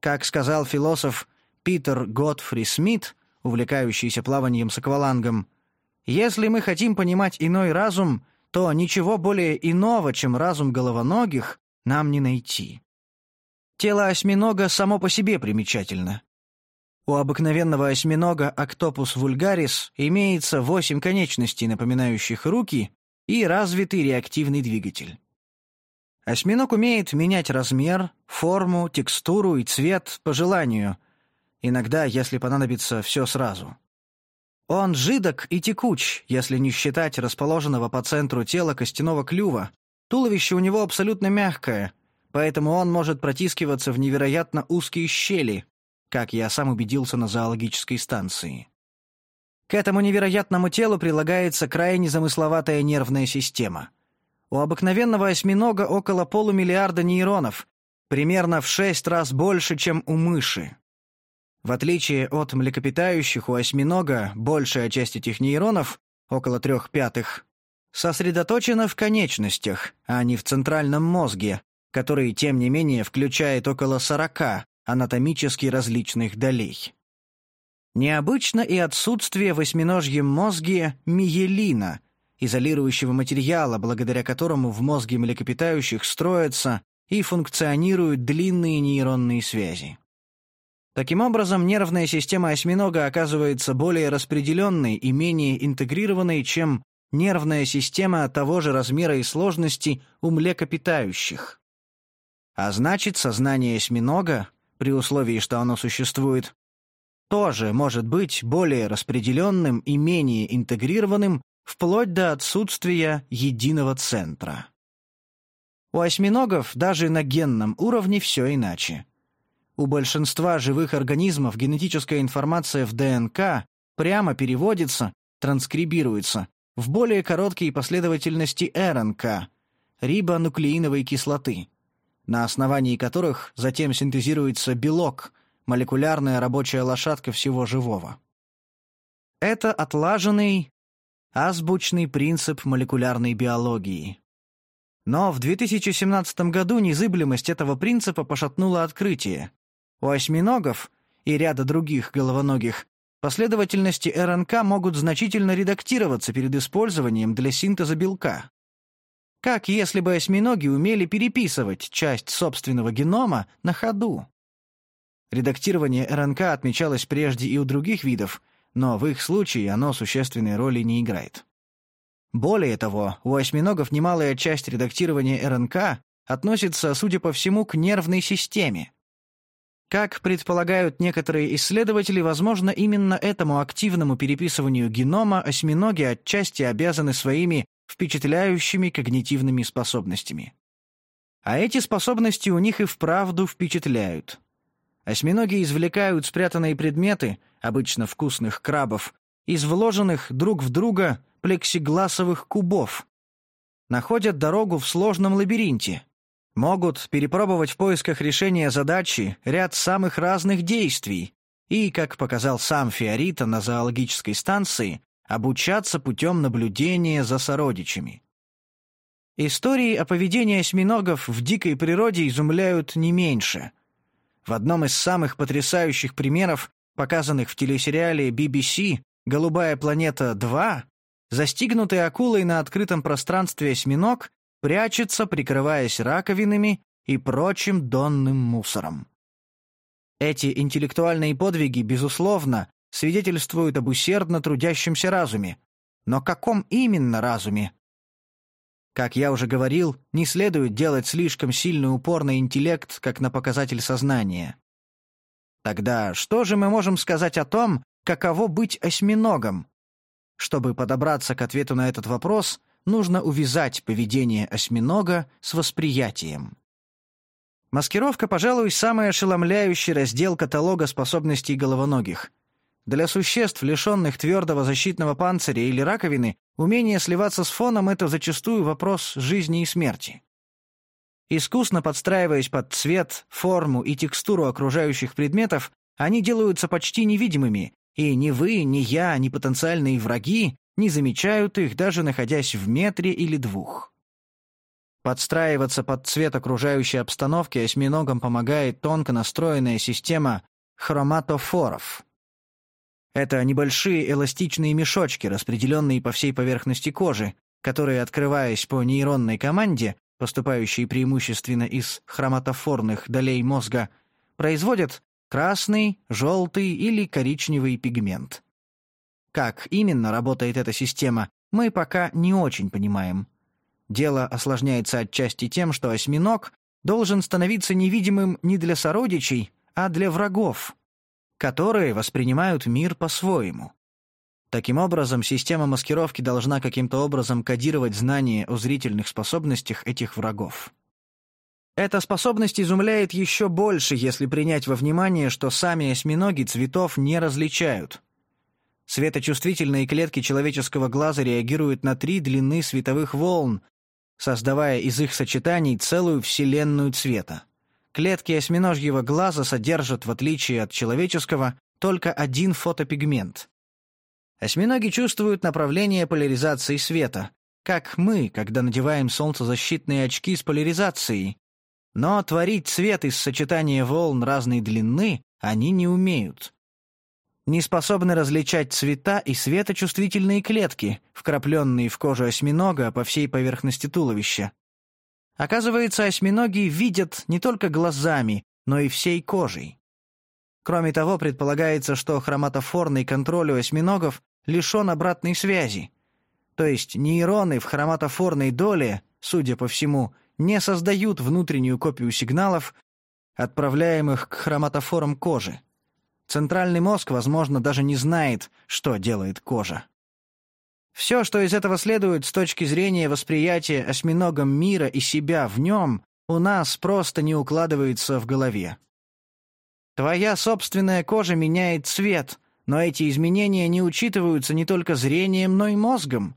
Как сказал философ Питер Готфри Смит, увлекающийся плаванием с аквалангом, «Если мы хотим понимать иной разум, то ничего более иного, чем разум головоногих, нам не найти». Тело осьминога само по себе примечательно. У обыкновенного осьминога Octopus vulgaris имеется восемь конечностей, напоминающих руки, и развитый реактивный двигатель. Осьминог умеет менять размер, форму, текстуру и цвет по желанию, иногда, если понадобится, все сразу. Он жидок и текуч, если не считать расположенного по центру тела костяного клюва. Туловище у него абсолютно мягкое, поэтому он может протискиваться в невероятно узкие щели, как я сам убедился на зоологической станции. К этому невероятному телу прилагается крайне замысловатая нервная система. У обыкновенного осьминога около полумиллиарда нейронов, примерно в шесть раз больше, чем у мыши. В отличие от млекопитающих, у осьминога большая часть этих нейронов, около трех пятых, сосредоточена в конечностях, а не в центральном мозге, который, тем не менее, включает около 40 анатомически различных долей. Необычно и отсутствие в осьминожьем мозге миелина, изолирующего материала, благодаря которому в мозге млекопитающих строятся и функционируют длинные нейронные связи. Таким образом, нервная система осьминога оказывается более распределенной и менее интегрированной, чем нервная система того же размера и сложности у млекопитающих. А значит, сознание осьминога, при условии, что оно существует, тоже может быть более распределенным и менее интегрированным вплоть до отсутствия единого центра. У осьминогов даже на генном уровне все иначе. У большинства живых организмов генетическая информация в ДНК прямо переводится, транскрибируется в более короткие последовательности РНК – рибонуклеиновой кислоты, на основании которых затем синтезируется белок, молекулярная рабочая лошадка всего живого. Это отлаженный, азбучный принцип молекулярной биологии. Но в 2017 году незыблемость этого принципа пошатнуло открытие. У осьминогов и ряда других головоногих последовательности РНК могут значительно редактироваться перед использованием для синтеза белка. Как если бы осьминоги умели переписывать часть собственного генома на ходу. Редактирование РНК отмечалось прежде и у других видов, но в их случае оно существенной роли не играет. Более того, у осьминогов немалая часть редактирования РНК относится, судя по всему, к нервной системе. Как предполагают некоторые исследователи, возможно, именно этому активному переписыванию генома осьминоги отчасти обязаны своими впечатляющими когнитивными способностями. А эти способности у них и вправду впечатляют. Осьминоги извлекают спрятанные предметы, обычно вкусных крабов, из вложенных друг в друга плексигласовых кубов. Находят дорогу в сложном лабиринте. Могут перепробовать в поисках решения задачи ряд самых разных действий и, как показал сам Фиорита на зоологической станции, обучаться путем наблюдения за сородичами. Истории о поведении осьминогов в дикой природе изумляют не меньше – в одном из самых потрясающих примеров, показанных в телесериале BBC «Голубая планета 2», застигнутый акулой на открытом пространстве осьминог прячется, прикрываясь раковинами и прочим донным мусором. Эти интеллектуальные подвиги, безусловно, свидетельствуют об усердно трудящемся разуме. Но каком именно разуме? Как я уже говорил, не следует делать слишком сильный упор на интеллект, как на показатель сознания. Тогда что же мы можем сказать о том, каково быть осьминогом? Чтобы подобраться к ответу на этот вопрос, нужно увязать поведение осьминога с восприятием. Маскировка, пожалуй, самый ошеломляющий раздел каталога способностей головоногих. Для существ, лишенных твердого защитного панциря или раковины, умение сливаться с фоном — это зачастую вопрос жизни и смерти. Искусно подстраиваясь под цвет, форму и текстуру окружающих предметов, они делаются почти невидимыми, и ни вы, ни я, ни потенциальные враги не замечают их, даже находясь в метре или двух. Подстраиваться под цвет окружающей обстановки осьминогам помогает тонко настроенная система хроматофоров. Это небольшие эластичные мешочки, распределенные по всей поверхности кожи, которые, открываясь по нейронной команде, поступающей преимущественно из хроматофорных долей мозга, производят красный, желтый или коричневый пигмент. Как именно работает эта система, мы пока не очень понимаем. Дело осложняется отчасти тем, что осьминог должен становиться невидимым не для сородичей, а для врагов, которые воспринимают мир по-своему. Таким образом, система маскировки должна каким-то образом кодировать знания о зрительных способностях этих врагов. Эта способность изумляет еще больше, если принять во внимание, что сами осьминоги цветов не различают. Светочувствительные клетки человеческого глаза реагируют на три длины световых волн, создавая из их сочетаний целую вселенную цвета. Клетки осьминожьего глаза содержат, в отличие от человеческого, только один фотопигмент. Осьминоги чувствуют направление поляризации света, как мы, когда надеваем солнцезащитные очки с поляризацией. Но творить цвет из сочетания волн разной длины они не умеют не способны различать цвета и светочувствительные клетки, вкрапленные в кожу осьминога по всей поверхности туловища. Оказывается, осьминоги видят не только глазами, но и всей кожей. Кроме того, предполагается, что хроматофорный контроль у осьминогов лишен обратной связи. То есть нейроны в хроматофорной доле, судя по всему, не создают внутреннюю копию сигналов, отправляемых к хроматофорам кожи. Центральный мозг, возможно, даже не знает, что делает кожа. Все, что из этого следует с точки зрения восприятия осьминогом мира и себя в нем, у нас просто не укладывается в голове. Твоя собственная кожа меняет цвет, но эти изменения не учитываются не только зрением, но и мозгом.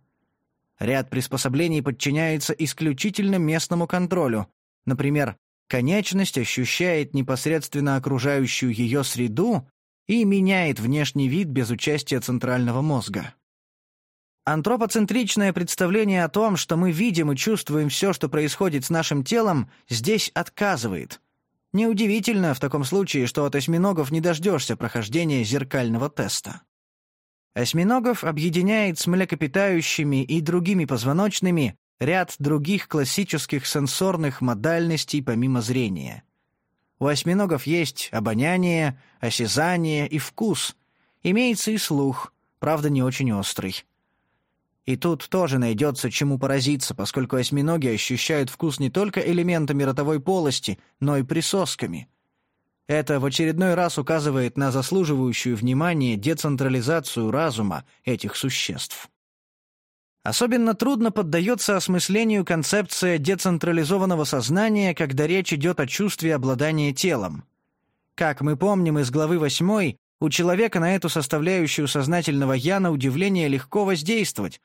Ряд приспособлений подчиняется исключительно местному контролю. Например, конечность ощущает непосредственно окружающую ее среду, и меняет внешний вид без участия центрального мозга. Антропоцентричное представление о том, что мы видим и чувствуем все, что происходит с нашим телом, здесь отказывает. Неудивительно в таком случае, что от осьминогов не дождешься прохождения зеркального теста. Осьминогов объединяет с млекопитающими и другими позвоночными ряд других классических сенсорных модальностей помимо зрения. У осьминогов есть обоняние, осязание и вкус. Имеется и слух, правда, не очень острый. И тут тоже найдется чему поразиться, поскольку осьминоги ощущают вкус не только элементами ротовой полости, но и присосками. Это в очередной раз указывает на заслуживающую внимания децентрализацию разума этих существ. Особенно трудно поддается осмыслению концепция децентрализованного сознания, когда речь идет о чувстве обладания телом. Как мы помним из главы 8, у человека на эту составляющую сознательного «я» на удивление легко воздействовать,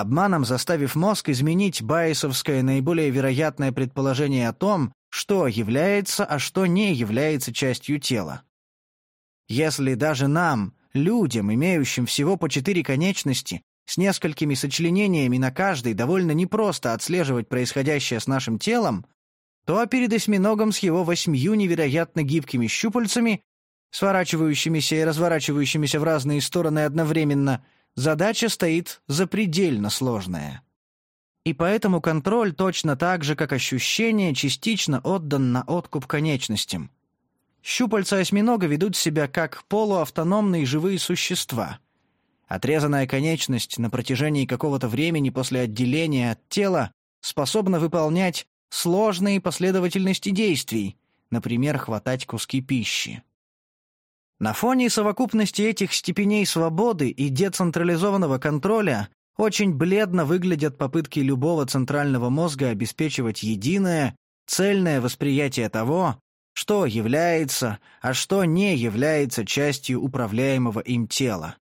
обманом заставив мозг изменить байесовское наиболее вероятное предположение о том, что является, а что не является частью тела. Если даже нам, людям, имеющим всего по четыре конечности, с несколькими сочленениями на каждой довольно непросто отслеживать происходящее с нашим телом, то перед осьминогом с его восьмью невероятно гибкими щупальцами, сворачивающимися и разворачивающимися в разные стороны одновременно, задача стоит запредельно сложная. И поэтому контроль точно так же, как ощущение, частично отдан на откуп конечностям. Щупальца осьминога ведут себя как полуавтономные живые существа — Отрезанная конечность на протяжении какого-то времени после отделения от тела способна выполнять сложные последовательности действий, например, хватать куски пищи. На фоне совокупности этих степеней свободы и децентрализованного контроля очень бледно выглядят попытки любого центрального мозга обеспечивать единое, цельное восприятие того, что является, а что не является частью управляемого им тела.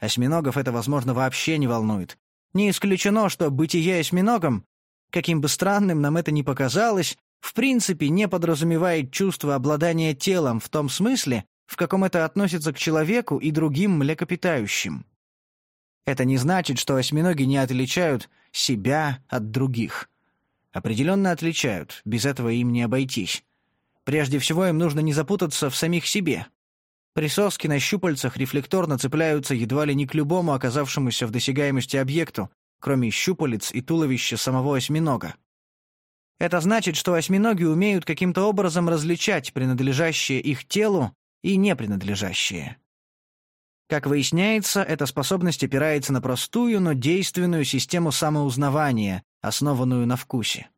Осьминогов это, возможно, вообще не волнует. Не исключено, что бытие осьминогом, каким бы странным нам это ни показалось, в принципе не подразумевает чувство обладания телом в том смысле, в каком это относится к человеку и другим млекопитающим. Это не значит, что осьминоги не отличают себя от других. Определенно отличают, без этого им не обойтись. Прежде всего им нужно не запутаться в самих себе. Присоски на щупальцах рефлекторно цепляются едва ли не к любому оказавшемуся в досягаемости объекту, кроме щупалец и туловища самого осьминога. Это значит, что осьминоги умеют каким-то образом различать принадлежащее их телу и не принадлежащее. Как выясняется, эта способность опирается на простую, но действенную систему самоузнавания, основанную на вкусе.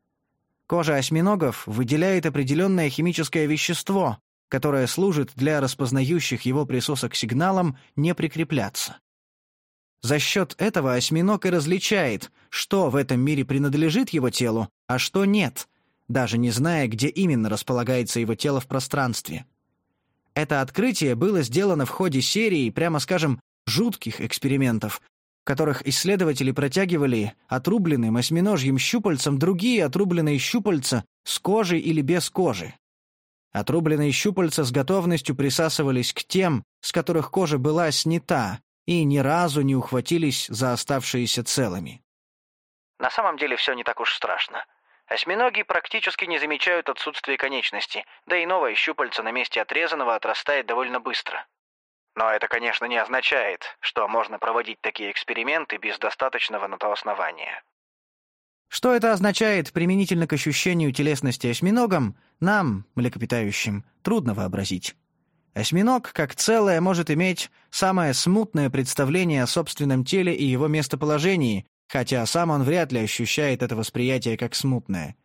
Кожа осьминогов выделяет определенное химическое вещество, которое служит для распознающих его присосок сигналам не прикрепляться. За счет этого осьминог и различает, что в этом мире принадлежит его телу, а что нет, даже не зная, где именно располагается его тело в пространстве. Это открытие было сделано в ходе серии, прямо скажем, жутких экспериментов, в которых исследователи протягивали отрубленным осьминожьим щупальцем другие отрубленные щупальца с кожей или без кожи. Отрубленные щупальца с готовностью присасывались к тем, с которых кожа была снята, и ни разу не ухватились за оставшиеся целыми. На самом деле все не так уж страшно. Осьминоги практически не замечают отсутствие конечности, да и новое щупальце на месте отрезанного отрастает довольно быстро. Но это, конечно, не означает, что можно проводить такие эксперименты без достаточного на то основания. Что это означает применительно к ощущению телесности осьминогам, нам, млекопитающим, трудно вообразить. Осьминог, как целое, может иметь самое смутное представление о собственном теле и его местоположении, хотя сам он вряд ли ощущает это восприятие как смутное.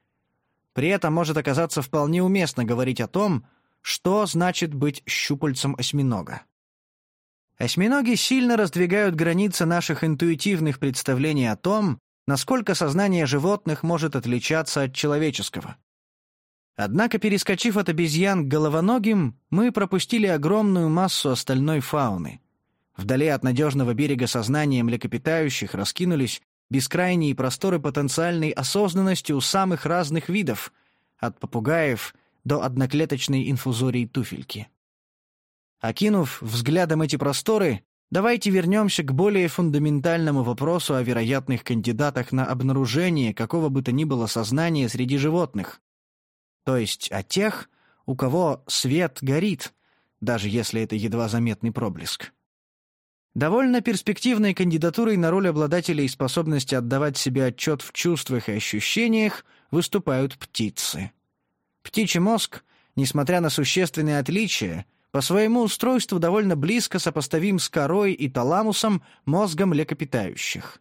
При этом может оказаться вполне уместно говорить о том, что значит быть щупальцем осьминога. Осьминоги сильно раздвигают границы наших интуитивных представлений о том, насколько сознание животных может отличаться от человеческого. Однако, перескочив от обезьян к головоногим, мы пропустили огромную массу остальной фауны. Вдали от надежного берега сознания млекопитающих раскинулись бескрайние просторы потенциальной осознанности у самых разных видов, от попугаев до одноклеточной инфузории туфельки. Окинув взглядом эти просторы, давайте вернемся к более фундаментальному вопросу о вероятных кандидатах на обнаружение какого бы то ни было сознания среди животных, то есть о тех, у кого свет горит, даже если это едва заметный проблеск. Довольно перспективной кандидатурой на роль обладателей способности отдавать себе отчет в чувствах и ощущениях выступают птицы. Птичий мозг, несмотря на существенные отличия, по своему устройству довольно близко сопоставим с корой и таламусом мозгом млекопитающих.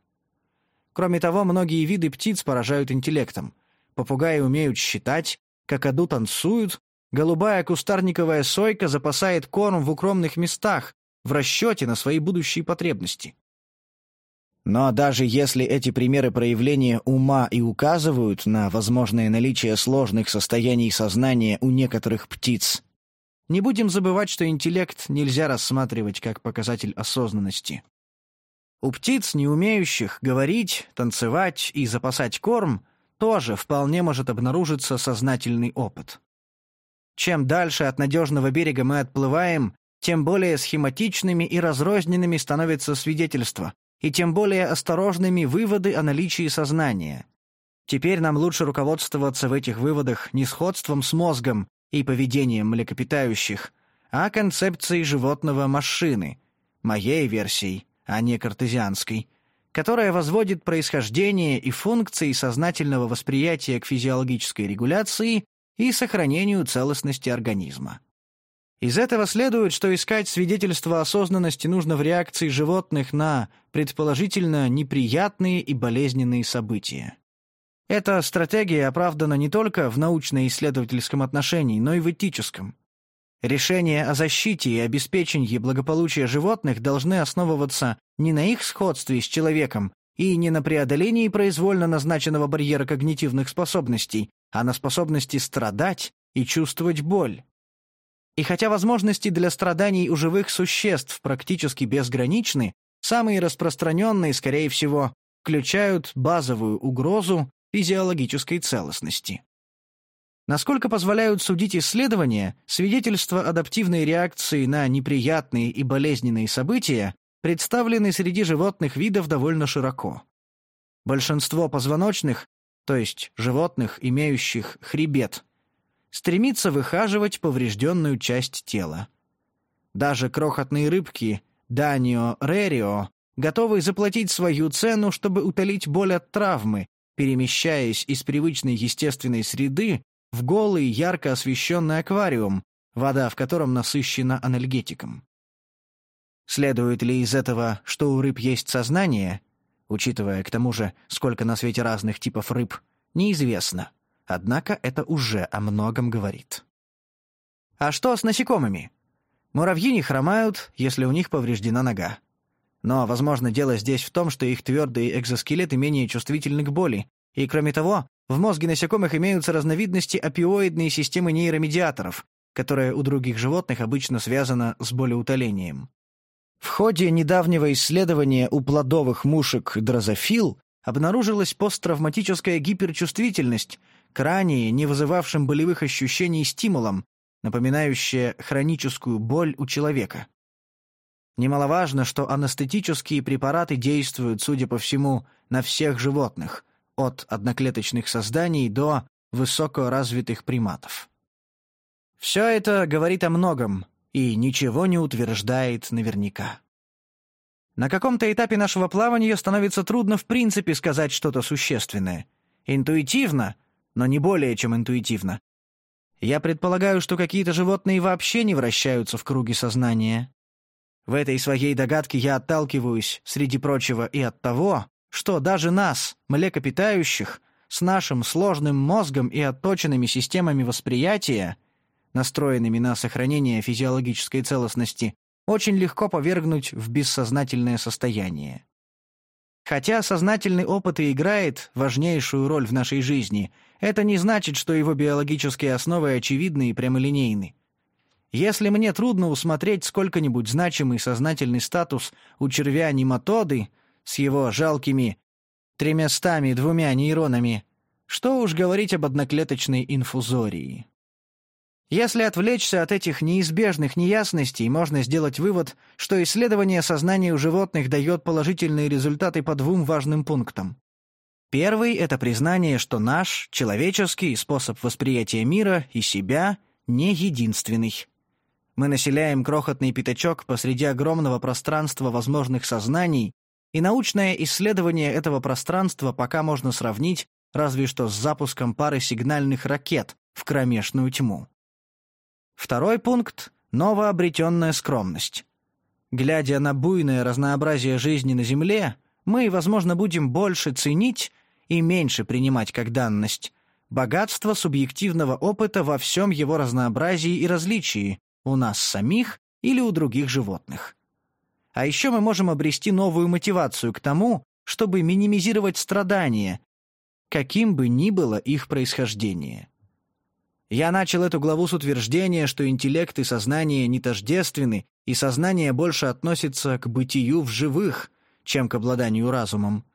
Кроме того, многие виды птиц поражают интеллектом. Попугаи умеют считать, какаду танцуют, голубая кустарниковая сойка запасает корм в укромных местах, в расчете на свои будущие потребности. Но даже если эти примеры проявления ума и указывают на возможное наличие сложных состояний сознания у некоторых птиц, не будем забывать, что интеллект нельзя рассматривать как показатель осознанности. У птиц, не умеющих говорить, танцевать и запасать корм, тоже вполне может обнаружиться сознательный опыт. Чем дальше от надежного берега мы отплываем, тем более схематичными и разрозненными становятся свидетельства, и тем более осторожными выводы о наличии сознания. Теперь нам лучше руководствоваться в этих выводах не сходством с мозгом и поведением млекопитающих, а концепцией животного машины, моей версией, а не картезианской, которая возводит происхождение и функции сознательного восприятия к физиологической регуляции и сохранению целостности организма. Из этого следует, что искать свидетельства осознанности нужно в реакции животных на, предположительно, неприятные и болезненные события. Эта стратегия оправдана не только в научно-исследовательском отношении, но и в этическом. Решения о защите и обеспечении благополучия животных должны основываться не на их сходстве с человеком и не на преодолении произвольно назначенного барьера когнитивных способностей, а на способности страдать и чувствовать боль. И хотя возможности для страданий у живых существ практически безграничны, самые распространенные, скорее всего, включают базовую угрозу физиологической целостности. Насколько позволяют судить исследования, свидетельства адаптивной реакции на неприятные и болезненные события представлены среди животных видов довольно широко. Большинство позвоночных то есть животных, имеющих хребет, стремится выхаживать поврежденную часть тела. Даже крохотные рыбки Данио Рерио готовы заплатить свою цену, чтобы утолить боль от травмы, перемещаясь из привычной естественной среды в голый, ярко освещенный аквариум, вода в котором насыщена анальгетиком. Следует ли из этого, что у рыб есть сознание, учитывая, к тому же, сколько на свете разных типов рыб, неизвестно. Однако это уже о многом говорит. А что с насекомыми? Муравьи не хромают, если у них повреждена нога. Но, возможно, дело здесь в том, что их твердые экзоскелеты менее чувствительны к боли, и, кроме того, в мозге насекомых имеются разновидности опиоидной системы нейромедиаторов, которая у других животных обычно связана с болеутолением. В ходе недавнего исследования у плодовых мушек дрозофил обнаружилась посттравматическая гиперчувствительность к ранее не вызывавшим болевых ощущений стимулам, напоминающая хроническую боль у человека. Немаловажно, что анестетические препараты действуют, судя по всему, на всех животных, от одноклеточных созданий до высокоразвитых приматов. Все это говорит о многом и ничего не утверждает наверняка. На каком-то этапе нашего плавания становится трудно в принципе сказать что-то существенное. Интуитивно, но не более чем интуитивно. Я предполагаю, что какие-то животные вообще не вращаются в круге сознания. В этой своей догадке я отталкиваюсь, среди прочего, и от того, что даже нас, млекопитающих, с нашим сложным мозгом и отточенными системами восприятия, настроенными на сохранение физиологической целостности, очень легко повергнуть в бессознательное состояние. Хотя сознательный опыт и играет важнейшую роль в нашей жизни, это не значит, что его биологические основы очевидны и прямолинейны. Если мне трудно усмотреть сколько-нибудь значимый сознательный статус у червя-нематоды с его жалкими тремястами двумя нейронами, что уж говорить об одноклеточной инфузории. Если отвлечься от этих неизбежных неясностей, можно сделать вывод, что исследование сознания у животных дает положительные результаты по двум важным пунктам. Первый — это признание, что наш, человеческий способ восприятия мира и себя не единственный. Мы населяем крохотный пятачок посреди огромного пространства возможных сознаний, и научное исследование этого пространства пока можно сравнить разве что с запуском пары сигнальных ракет в кромешную тьму. Второй пункт — новообретенная скромность. Глядя на буйное разнообразие жизни на Земле, мы, возможно, будем больше ценить и меньше принимать как данность богатство субъективного опыта во всем его разнообразии и различии, у нас самих или у других животных. А еще мы можем обрести новую мотивацию к тому, чтобы минимизировать страдания, каким бы ни было их происхождение. Я начал эту главу с утверждения, что интеллект и сознание не тождественны, и сознание больше относится к бытию в живых, чем к обладанию разумом.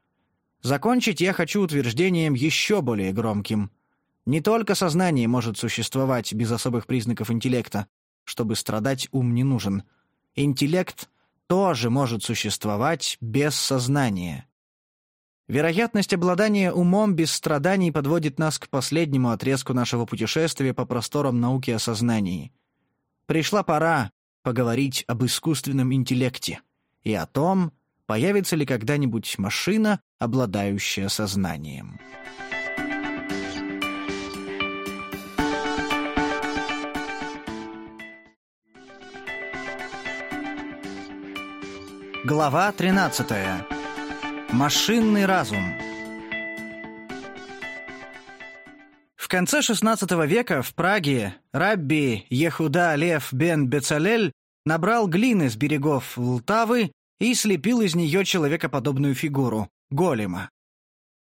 Закончить я хочу утверждением еще более громким. Не только сознание может существовать без особых признаков интеллекта, чтобы страдать ум не нужен. Интеллект тоже может существовать без сознания. Вероятность обладания умом без страданий подводит нас к последнему отрезку нашего путешествия по просторам науки о сознании. Пришла пора поговорить об искусственном интеллекте и о том, появится ли когда-нибудь машина, обладающая сознанием. Глава 13. Машинный разум. В конце XVI века в Праге рабби Ехуда Лев бен Бецалель набрал глины с берегов Лтавы и слепил из нее человекоподобную фигуру — голема.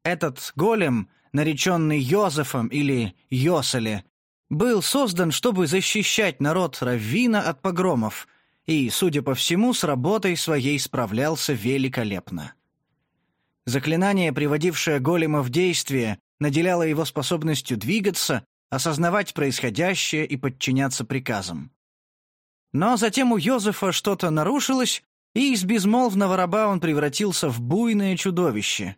Этот голем, нареченный Йозефом или Йоселе, был создан, чтобы защищать народ Раввина от погромов — и, судя по всему, с работой своей справлялся великолепно. Заклинание, приводившее голема в действие, наделяло его способностью двигаться, осознавать происходящее и подчиняться приказам. Но затем у Йозефа что-то нарушилось, и из безмолвного раба он превратился в буйное чудовище.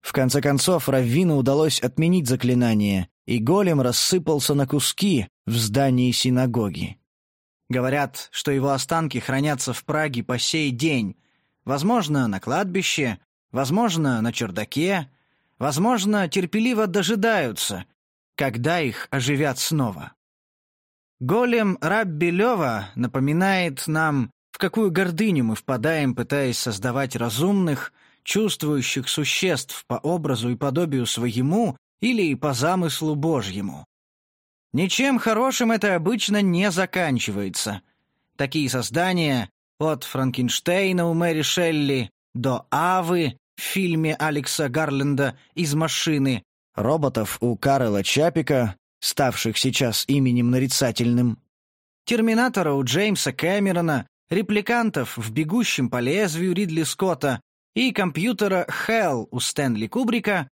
В конце концов, Раввину удалось отменить заклинание, и голем рассыпался на куски в здании синагоги. Говорят, что его останки хранятся в Праге по сей день, возможно, на кладбище, возможно, на чердаке, возможно, терпеливо дожидаются, когда их оживят снова. Голем Рабби Лева напоминает нам, в какую гордыню мы впадаем, пытаясь создавать разумных, чувствующих существ по образу и подобию своему или по замыслу Божьему. Ничем хорошим это обычно не заканчивается. Такие создания, от Франкенштейна у Мэри Шелли до Авы в фильме Алекса Гарленда «Из машины», роботов у Карла Чапика, ставших сейчас именем нарицательным, Терминатора у Джеймса Кэмерона, репликантов в «Бегущем по лезвию» Ридли Скотта и компьютера Hell у Стэнли Кубрика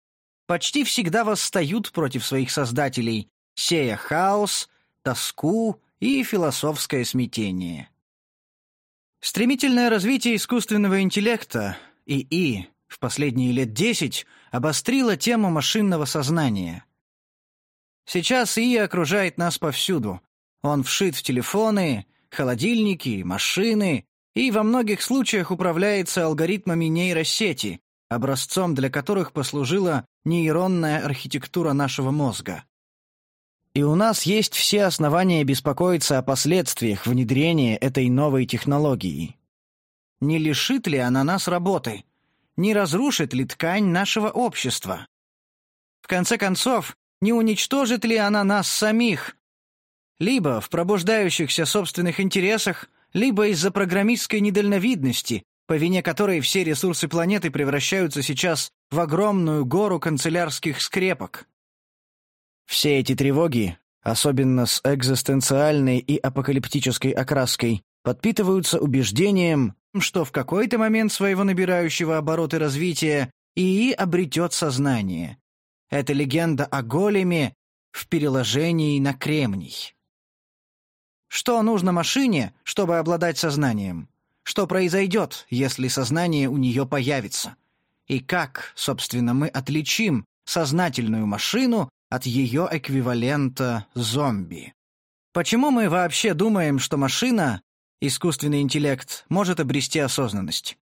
почти всегда восстают против своих создателей, сея хаос, тоску и философское смятение. Стремительное развитие искусственного интеллекта, ИИ, в последние лет десять обострило тему машинного сознания. Сейчас ИИ окружает нас повсюду. Он вшит в телефоны, холодильники, машины и во многих случаях управляется алгоритмами нейросети, образцом для которых послужила нейронная архитектура нашего мозга. И у нас есть все основания беспокоиться о последствиях внедрения этой новой технологии. Не лишит ли она нас работы? Не разрушит ли ткань нашего общества? В конце концов, не уничтожит ли она нас самих? Либо в пробуждающихся собственных интересах, либо из-за программистской недальновидности, по вине которой все ресурсы планеты превращаются сейчас в огромную гору канцелярских скрепок. Все эти тревоги, особенно с экзистенциальной и апокалиптической окраской, подпитываются убеждением, что в какой-то момент своего набирающего обороты развития ИИ обретет сознание. Это легенда о големе в переложении на кремний. Что нужно машине, чтобы обладать сознанием? Что произойдет, если сознание у нее появится? И как, собственно, мы отличим сознательную машину от ее эквивалента зомби? Почему мы вообще думаем, что машина, искусственный интеллект, может обрести осознанность?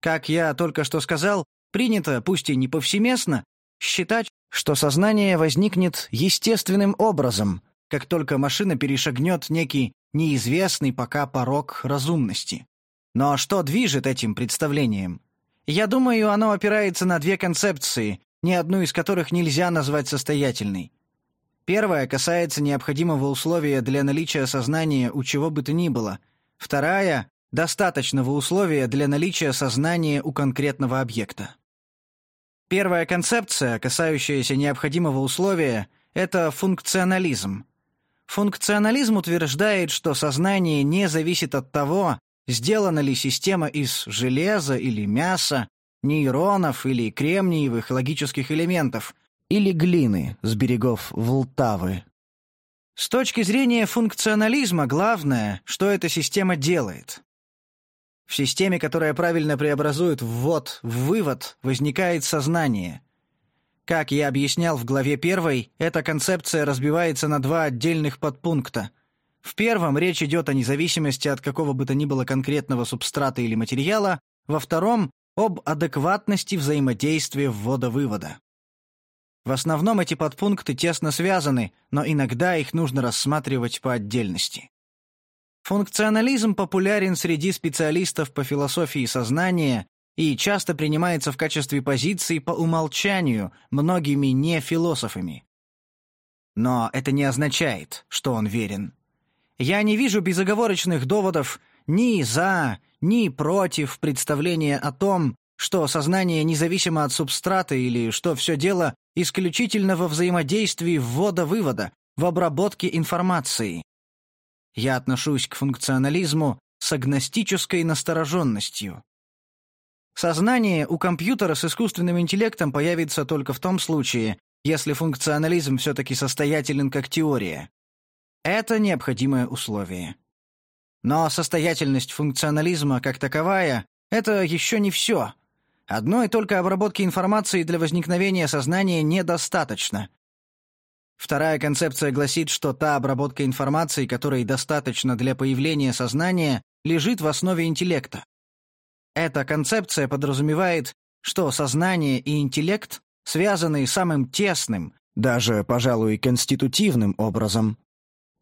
Как я только что сказал, принято, пусть и не повсеместно, считать, что сознание возникнет естественным образом, как только машина перешагнет некий неизвестный пока порог разумности. Но что движет этим представлением? Я думаю, оно опирается на две концепции, ни одну из которых нельзя назвать состоятельной. Первая касается необходимого условия для наличия сознания у чего бы то ни было. Вторая — достаточного условия для наличия сознания у конкретного объекта. Первая концепция, касающаяся необходимого условия, это функционализм. Функционализм утверждает, что сознание не зависит от того, сделана ли система из железа или мяса, нейронов или кремниевых логических элементов, или глины с берегов Волтавы. С точки зрения функционализма главное, что эта система делает. В системе, которая правильно преобразует ввод в вывод, возникает сознание. Как я объяснял в главе 1, эта концепция разбивается на два отдельных подпункта. В первом речь идет о независимости от какого бы то ни было конкретного субстрата или материала, во втором — об адекватности взаимодействия ввода-вывода. В основном эти подпункты тесно связаны, но иногда их нужно рассматривать по отдельности. Функционализм популярен среди специалистов по философии сознания и часто принимается в качестве позиции по умолчанию многими нефилософами. Но это не означает, что он верен. Я не вижу безоговорочных доводов ни за, ни против представления о том, что сознание независимо от субстрата или что все дело исключительно во взаимодействии ввода-вывода, в обработке информации. Я отношусь к функционализму с агностической настороженностью. Сознание у компьютера с искусственным интеллектом появится только в том случае, если функционализм все-таки состоятелен как теория. Это необходимое условие. Но состоятельность функционализма как таковая — это еще не все. Одной только обработки информации для возникновения сознания недостаточно. Вторая концепция гласит, что та обработка информации, которой достаточно для появления сознания, лежит в основе интеллекта. Эта концепция подразумевает, что сознание и интеллект связаны самым тесным, даже, пожалуй, конститутивным образом.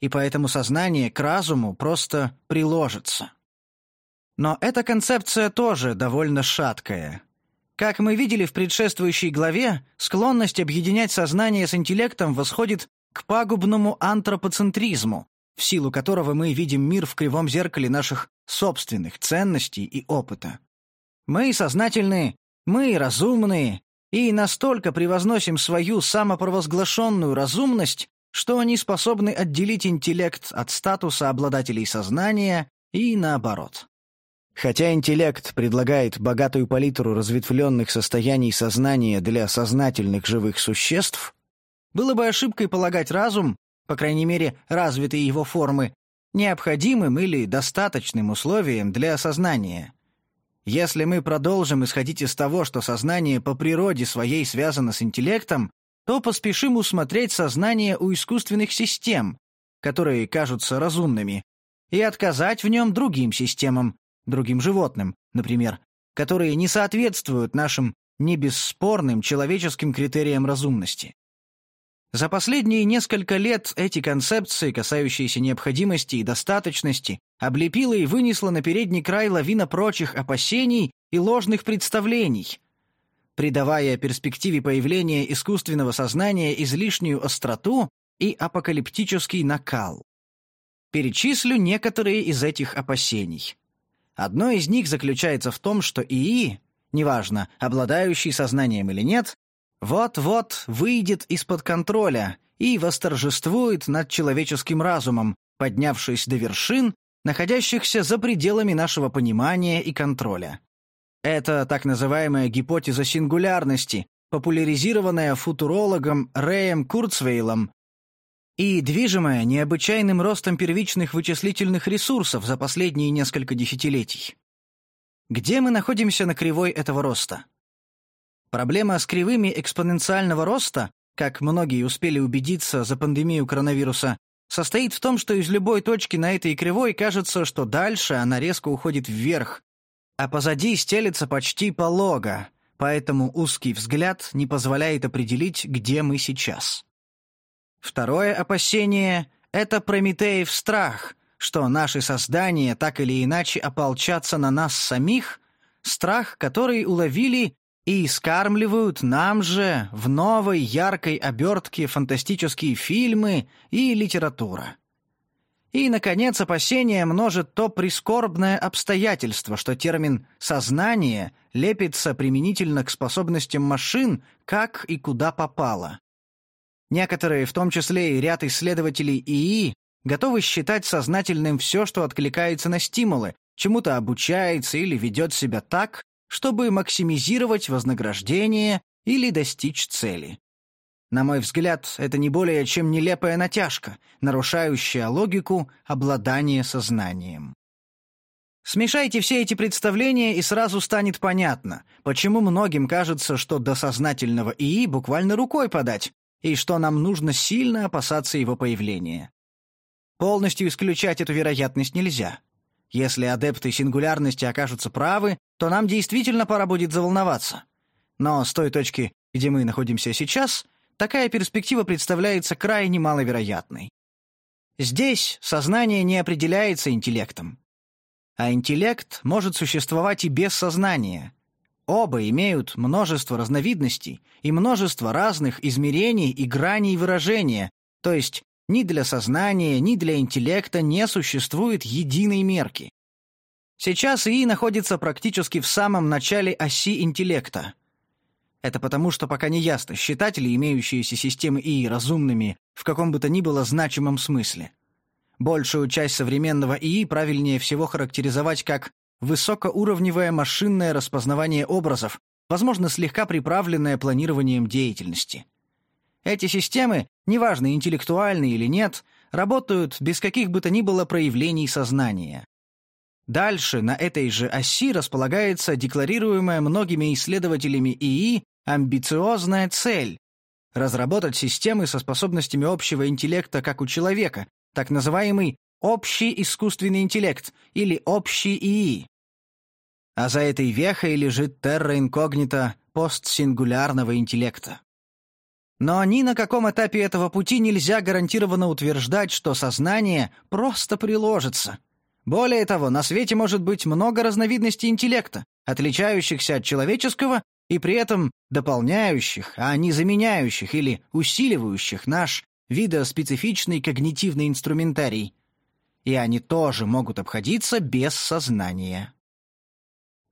И поэтому сознание к разуму просто приложится. Но эта концепция тоже довольно шаткая. Как мы видели в предшествующей главе, склонность объединять сознание с интеллектом восходит к пагубному антропоцентризму, в силу которого мы видим мир в кривом зеркале наших собственных ценностей и опыта. Мы сознательные, мы разумные, и настолько превозносим свою самопровозглашенную разумность, что они способны отделить интеллект от статуса обладателей сознания и наоборот. Хотя интеллект предлагает богатую палитру разветвленных состояний сознания для сознательных живых существ, было бы ошибкой полагать разум, по крайней мере, развитые его формы, необходимым или достаточным условием для сознания. Если мы продолжим исходить из того, что сознание по природе своей связано с интеллектом, то поспешим усмотреть сознание у искусственных систем, которые кажутся разумными, и отказать в нем другим системам, другим животным, например, которые не соответствуют нашим небесспорным человеческим критериям разумности. За последние несколько лет эти концепции, касающиеся необходимости и достаточности, облепила и вынесла на передний край лавина прочих опасений и ложных представлений, придавая перспективе появления искусственного сознания излишнюю остроту и апокалиптический накал. Перечислю некоторые из этих опасений. Одно из них заключается в том, что ИИ, неважно, обладающий сознанием или нет, вот-вот выйдет из-под контроля и восторжествует над человеческим разумом, поднявшись до вершин, находящихся за пределами нашего понимания и контроля. Это так называемая гипотеза сингулярности, популяризированная футурологом Рэем Курцвейлом и движимая необычайным ростом первичных вычислительных ресурсов за последние несколько десятилетий. Где мы находимся на кривой этого роста? Проблема с кривыми экспоненциального роста, как многие успели убедиться за пандемию коронавируса, состоит в том, что из любой точки на этой кривой кажется, что дальше она резко уходит вверх, а позади стелется почти полого, поэтому узкий взгляд не позволяет определить, где мы сейчас. Второе опасение — это Прометеев страх, что наши создания так или иначе ополчатся на нас самих, страх, который уловили и скармливают нам же в новой яркой обертке фантастические фильмы и литература. И, наконец, опасение множит то прискорбное обстоятельство, что термин «сознание» лепится применительно к способностям машин, как и куда попало. Некоторые, в том числе и ряд исследователей ИИ, готовы считать сознательным все, что откликается на стимулы, чему-то обучается или ведет себя так, чтобы максимизировать вознаграждение или достичь цели. На мой взгляд, это не более чем нелепая натяжка, нарушающая логику обладания сознанием. Смешайте все эти представления, и сразу станет понятно, почему многим кажется, что до сознательного ИИ буквально рукой подать, и что нам нужно сильно опасаться его появления. Полностью исключать эту вероятность нельзя. Если адепты сингулярности окажутся правы, то нам действительно пора будет заволноваться. Но с той точки, где мы находимся сейчас, такая перспектива представляется крайне маловероятной. Здесь сознание не определяется интеллектом. А интеллект может существовать и без сознания, Оба имеют множество разновидностей и множество разных измерений и граней выражения, то есть ни для сознания, ни для интеллекта не существует единой мерки. Сейчас ИИ находится практически в самом начале оси интеллекта. Это потому, что пока не ясно, считать ли имеющиеся системы ИИ разумными в каком бы то ни было значимом смысле. Большую часть современного ИИ правильнее всего характеризовать как высокоуровневое машинное распознавание образов, возможно, слегка приправленное планированием деятельности. Эти системы, неважно интеллектуальные или нет, работают без каких бы то ни было проявлений сознания. Дальше на этой же оси располагается декларируемая многими исследователями ИИ амбициозная цель – разработать системы со способностями общего интеллекта как у человека, так называемый общий искусственный интеллект или общий ИИ. А за этой вехой лежит терра инкогнита постсингулярного интеллекта. Но ни на каком этапе этого пути нельзя гарантированно утверждать, что сознание просто приложится. Более того, на свете может быть много разновидностей интеллекта, отличающихся от человеческого и при этом дополняющих, а не заменяющих или усиливающих наш видоспецифичный когнитивный инструментарий. И они тоже могут обходиться без сознания.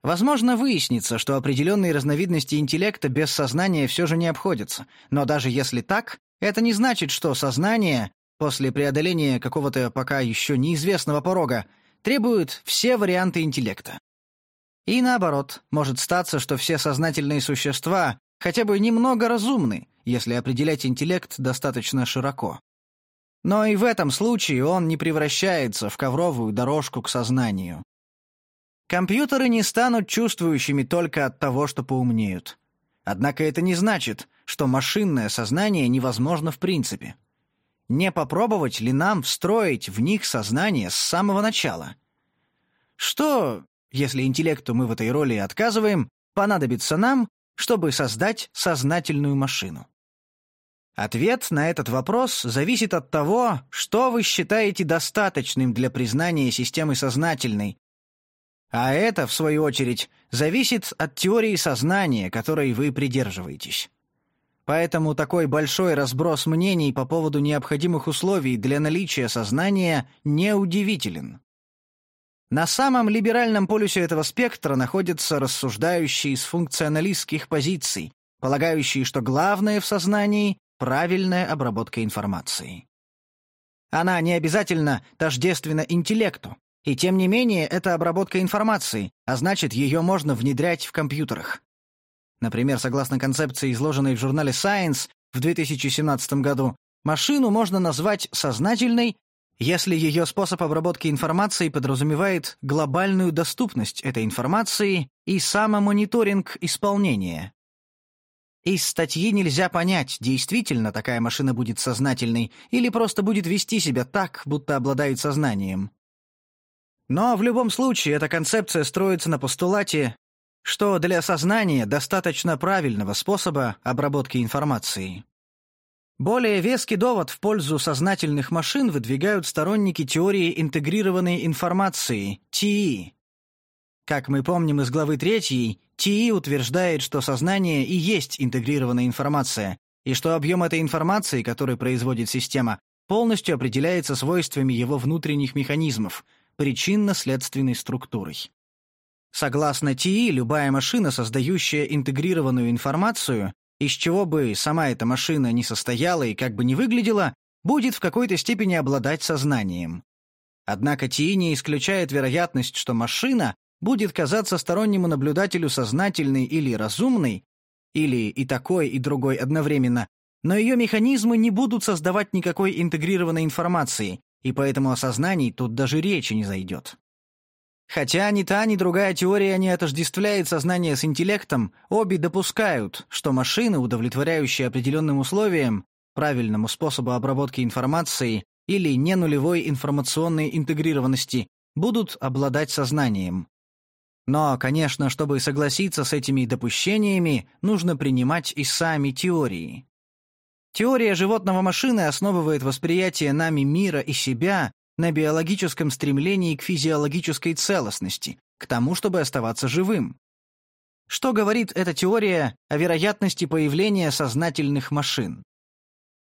Возможно, выяснится, что определенные разновидности интеллекта без сознания все же не обходятся, но даже если так, это не значит, что сознание, после преодоления какого-то пока еще неизвестного порога, требуют все варианты интеллекта. И наоборот, может статься, что все сознательные существа хотя бы немного разумны, если определять интеллект достаточно широко. Но и в этом случае он не превращается в ковровую дорожку к сознанию. Компьютеры не станут чувствующими только от того, что поумнеют. Однако это не значит, что машинное сознание невозможно в принципе. Не попробовать ли нам встроить в них сознание с самого начала? Что, если интеллекту мы в этой роли отказываем, понадобится нам, чтобы создать сознательную машину? Ответ на этот вопрос зависит от того, что вы считаете достаточным для признания системы сознательной. А это, в свою очередь, зависит от теории сознания, которой вы придерживаетесь. Поэтому такой большой разброс мнений по поводу необходимых условий для наличия сознания неудивителен. На самом либеральном полюсе этого спектра находятся рассуждающие с функционалистских позиций, полагающие, что главное в сознании — правильная обработка информации. Она не обязательно тождественна интеллекту, и тем не менее это обработка информации, а значит, ее можно внедрять в компьютерах. Например, согласно концепции, изложенной в журнале Science в 2017 году, машину можно назвать сознательной, если ее способ обработки информации подразумевает глобальную доступность этой информации и самомониторинг исполнения. Из статьи нельзя понять, действительно такая машина будет сознательной или просто будет вести себя так, будто обладает сознанием. Но в любом случае эта концепция строится на постулате, что для сознания достаточно правильного способа обработки информации. Более веский довод в пользу сознательных машин выдвигают сторонники теории интегрированной информации, ТИИ. Как мы помним из главы 3, ТИИ утверждает, что сознание и есть интегрированная информация, и что объем этой информации, который производит система, полностью определяется свойствами его внутренних механизмов, причинно-следственной структурой. Согласно ТИИ, любая машина, создающая интегрированную информацию, из чего бы сама эта машина не состояла и как бы не выглядела, будет в какой-то степени обладать сознанием. Однако ТИИ не исключает вероятность, что машина будет казаться стороннему наблюдателю сознательной или разумной, или и такой, и другой одновременно, но ее механизмы не будут создавать никакой интегрированной информации, и поэтому о сознании тут даже речи не зайдет. Хотя ни та, ни другая теория не отождествляет сознание с интеллектом, обе допускают, что машины, удовлетворяющие определенным условиям, правильному способу обработки информации или ненулевой информационной интегрированности, будут обладать сознанием. Но, конечно, чтобы согласиться с этими допущениями, нужно принимать и сами теории. Теория животного машины основывает восприятие нами мира и себя на биологическом стремлении к физиологической целостности, к тому, чтобы оставаться живым. Что говорит эта теория о вероятности появления сознательных машин?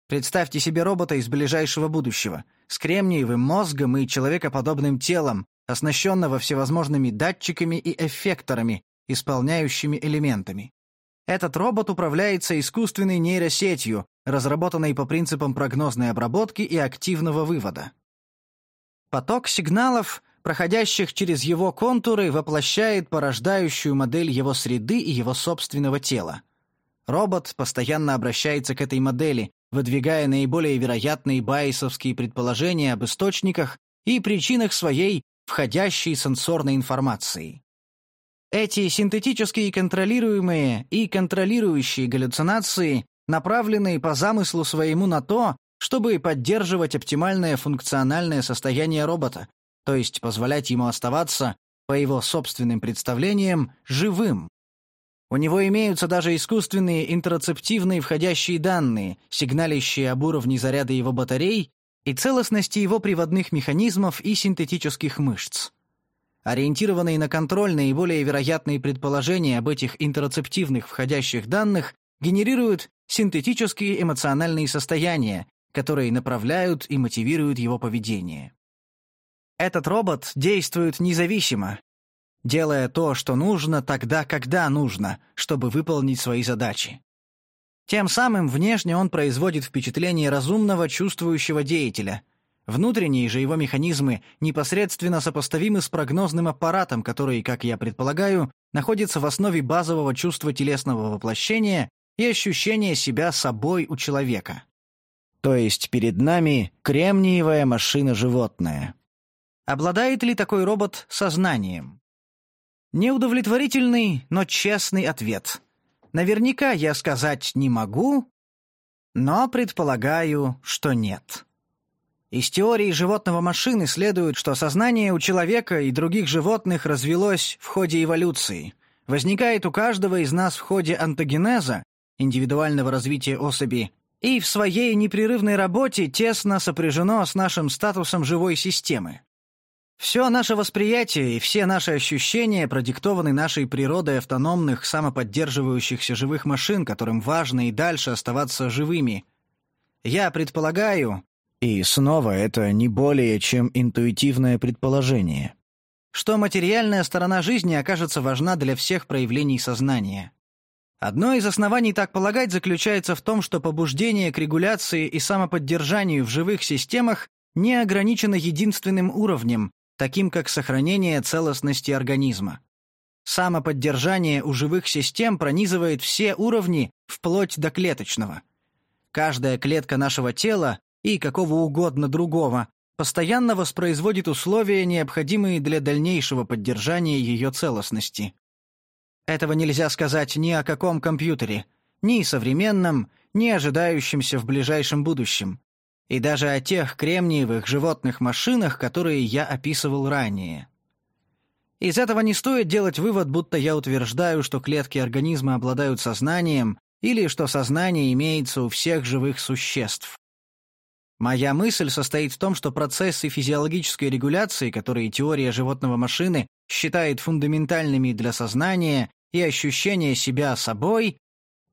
Представьте себе робота из ближайшего будущего, с кремниевым мозгом и человекоподобным телом, оснащенного всевозможными датчиками и эффекторами, исполняющими элементами. Этот робот управляется искусственной нейросетью, разработанной по принципам прогнозной обработки и активного вывода. Поток сигналов, проходящих через его контуры, воплощает порождающую модель его среды и его собственного тела. Робот постоянно обращается к этой модели, выдвигая наиболее вероятные байесовские предположения об источниках и причинах своей входящей сенсорной информацией. Эти синтетические контролируемые и контролирующие галлюцинации направлены по замыслу своему на то, чтобы поддерживать оптимальное функциональное состояние робота, то есть позволять ему оставаться, по его собственным представлениям, живым. У него имеются даже искусственные интерцептивные входящие данные, сигналящие об уровне заряда его батарей и целостности его приводных механизмов и синтетических мышц. Ориентированные на контроль наиболее вероятные предположения об этих интерцептивных входящих данных генерируют синтетические эмоциональные состояния, которые направляют и мотивируют его поведение. Этот робот действует независимо, делая то, что нужно тогда, когда нужно, чтобы выполнить свои задачи. Тем самым внешне он производит впечатление разумного, чувствующего деятеля. Внутренние же его механизмы непосредственно сопоставимы с прогнозным аппаратом, который, как я предполагаю, находится в основе базового чувства телесного воплощения и ощущения себя собой у человека. То есть перед нами кремниевая машина-животное. Обладает ли такой робот сознанием? Неудовлетворительный, но честный ответ. Наверняка я сказать не могу, но предполагаю, что нет. Из теории животного машины следует, что сознание у человека и других животных развелось в ходе эволюции. Возникает у каждого из нас в ходе антогенеза, индивидуального развития особи, и в своей непрерывной работе тесно сопряжено с нашим статусом живой системы. Все наше восприятие и все наши ощущения продиктованы нашей природой автономных, самоподдерживающихся живых машин, которым важно и дальше оставаться живыми. Я предполагаю, и снова это не более чем интуитивное предположение, что материальная сторона жизни окажется важна для всех проявлений сознания. Одно из оснований так полагать заключается в том, что побуждение к регуляции и самоподдержанию в живых системах не ограничено единственным уровнем, таким как сохранение целостности организма. Самоподдержание у живых систем пронизывает все уровни, вплоть до клеточного. Каждая клетка нашего тела и какого угодно другого постоянно воспроизводит условия, необходимые для дальнейшего поддержания ее целостности. Этого нельзя сказать ни о каком компьютере, ни современном, ни ожидающемся в ближайшем будущем и даже о тех кремниевых животных машинах, которые я описывал ранее. Из этого не стоит делать вывод, будто я утверждаю, что клетки организма обладают сознанием или что сознание имеется у всех живых существ. Моя мысль состоит в том, что процессы физиологической регуляции, которые теория животного машины считает фундаментальными для сознания и ощущения себя собой,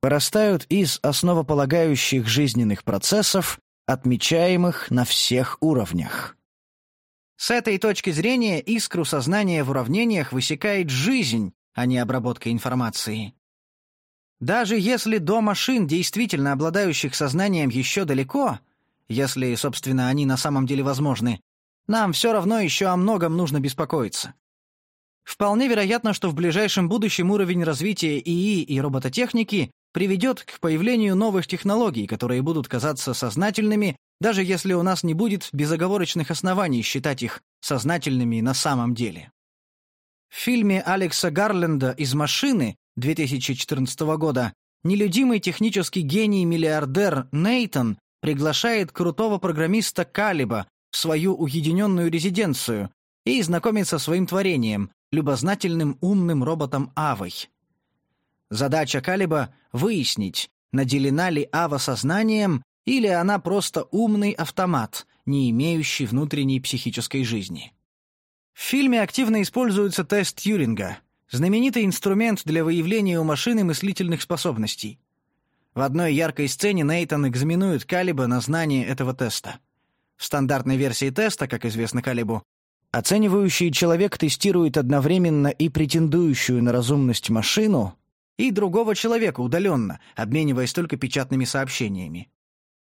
вырастают из основополагающих жизненных процессов, отмечаемых на всех уровнях. С этой точки зрения искру сознания в уравнениях высекает жизнь, а не обработка информации. Даже если до машин, действительно обладающих сознанием, еще далеко, если, собственно, они на самом деле возможны, нам все равно еще о многом нужно беспокоиться. Вполне вероятно, что в ближайшем будущем уровень развития ИИ и робототехники приведет к появлению новых технологий, которые будут казаться сознательными, даже если у нас не будет безоговорочных оснований считать их сознательными на самом деле. В фильме Алекса Гарленда «Из машины» 2014 года нелюдимый технический гений-миллиардер Нейтон приглашает крутого программиста Калиба в свою уединенную резиденцию и знакомится своим творением, любознательным умным роботом Авой. Задача Калиба — выяснить, наделена ли Ава сознанием или она просто умный автомат, не имеющий внутренней психической жизни. В фильме активно используется тест Тьюринга, знаменитый инструмент для выявления у машины мыслительных способностей. В одной яркой сцене Нейтан экзаменует Калиба на знание этого теста. В стандартной версии теста, как известно Калибу, оценивающий человек тестирует одновременно и претендующую на разумность машину, и другого человека удаленно, обмениваясь только печатными сообщениями.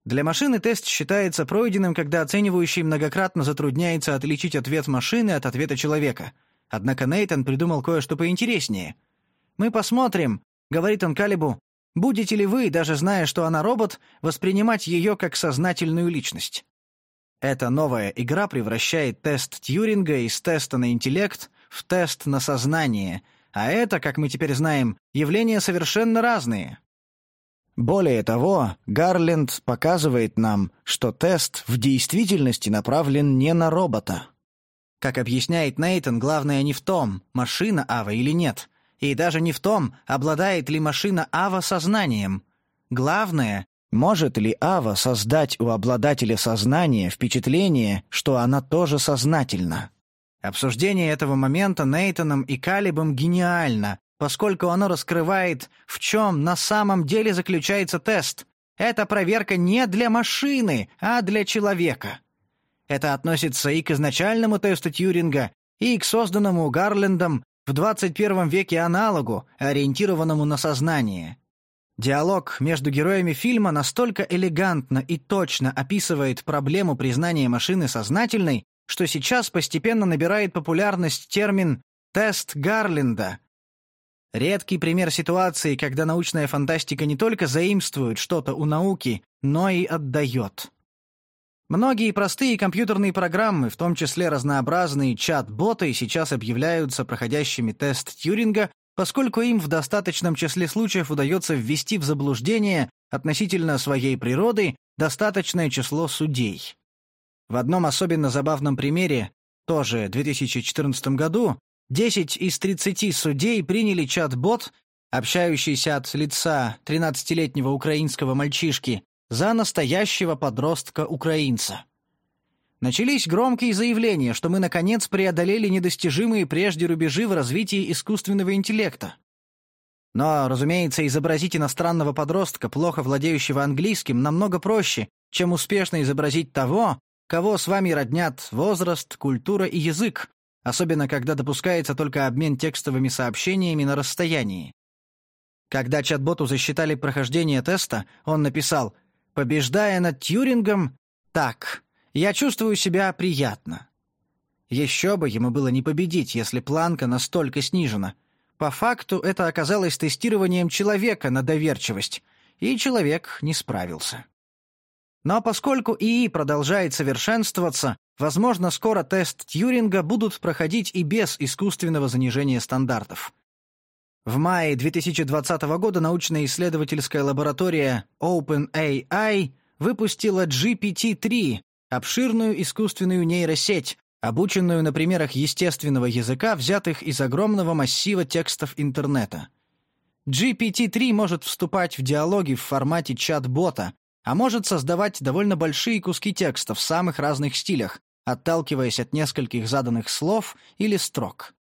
Для машины тест считается пройденным, когда оценивающий многократно затрудняется отличить ответ машины от ответа человека. Однако Нейтан придумал кое-что поинтереснее. «Мы посмотрим», — говорит он Калибу, «будете ли вы, даже зная, что она робот, воспринимать ее как сознательную личность?» Эта новая игра превращает тест Тьюринга из теста на интеллект в тест на сознание, а это, как мы теперь знаем, явления совершенно разные. Более того, Гарленд показывает нам, что тест в действительности направлен не на робота. Как объясняет Нейтон, главное не в том, машина Ава или нет, и даже не в том, обладает ли машина Ава сознанием. Главное, может ли Ава создать у обладателя сознания впечатление, что она тоже сознательна? Обсуждение этого момента Нейтоном и Калибом гениально, поскольку оно раскрывает, в чем на самом деле заключается тест. Это проверка не для машины, а для человека. Это относится и к изначальному тесту Тьюринга, и к созданному Гарлендом в 21 веке аналогу, ориентированному на сознание. Диалог между героями фильма настолько элегантно и точно описывает проблему признания машины сознательной, что сейчас постепенно набирает популярность термин «тест Гарленда». Редкий пример ситуации, когда научная фантастика не только заимствует что-то у науки, но и отдает. Многие простые компьютерные программы, в том числе разнообразные чат-боты, сейчас объявляются проходящими тест Тьюринга, поскольку им в достаточном числе случаев удается ввести в заблуждение относительно своей природы достаточное число судей. В одном особенно забавном примере, тоже в 2014 году, 10 из 30 судей приняли чат-бот, общающийся от лица 13-летнего украинского мальчишки, за настоящего подростка-украинца. Начались громкие заявления, что мы, наконец, преодолели недостижимые прежде рубежи в развитии искусственного интеллекта. Но, разумеется, изобразить иностранного подростка, плохо владеющего английским, намного проще, чем успешно изобразить того, кого с вами роднят возраст, культура и язык, особенно когда допускается только обмен текстовыми сообщениями на расстоянии. Когда чат-боту засчитали прохождение теста, он написал Побеждая над Тьюрингом, так, я чувствую себя приятно. Еще бы ему было не победить, если планка настолько снижена. По факту это оказалось тестированием человека на доверчивость, и человек не справился. Но поскольку ИИ продолжает совершенствоваться, возможно, скоро тест Тьюринга будут проходить и без искусственного занижения стандартов. В мае 2020 года научно-исследовательская лаборатория OpenAI выпустила GPT-3, обширную искусственную нейросеть, обученную на примерах естественного языка, взятых из огромного массива текстов интернета. GPT-3 может вступать в диалоги в формате чат-бота, а может создавать довольно большие куски текста в самых разных стилях, отталкиваясь от нескольких заданных слов или строк.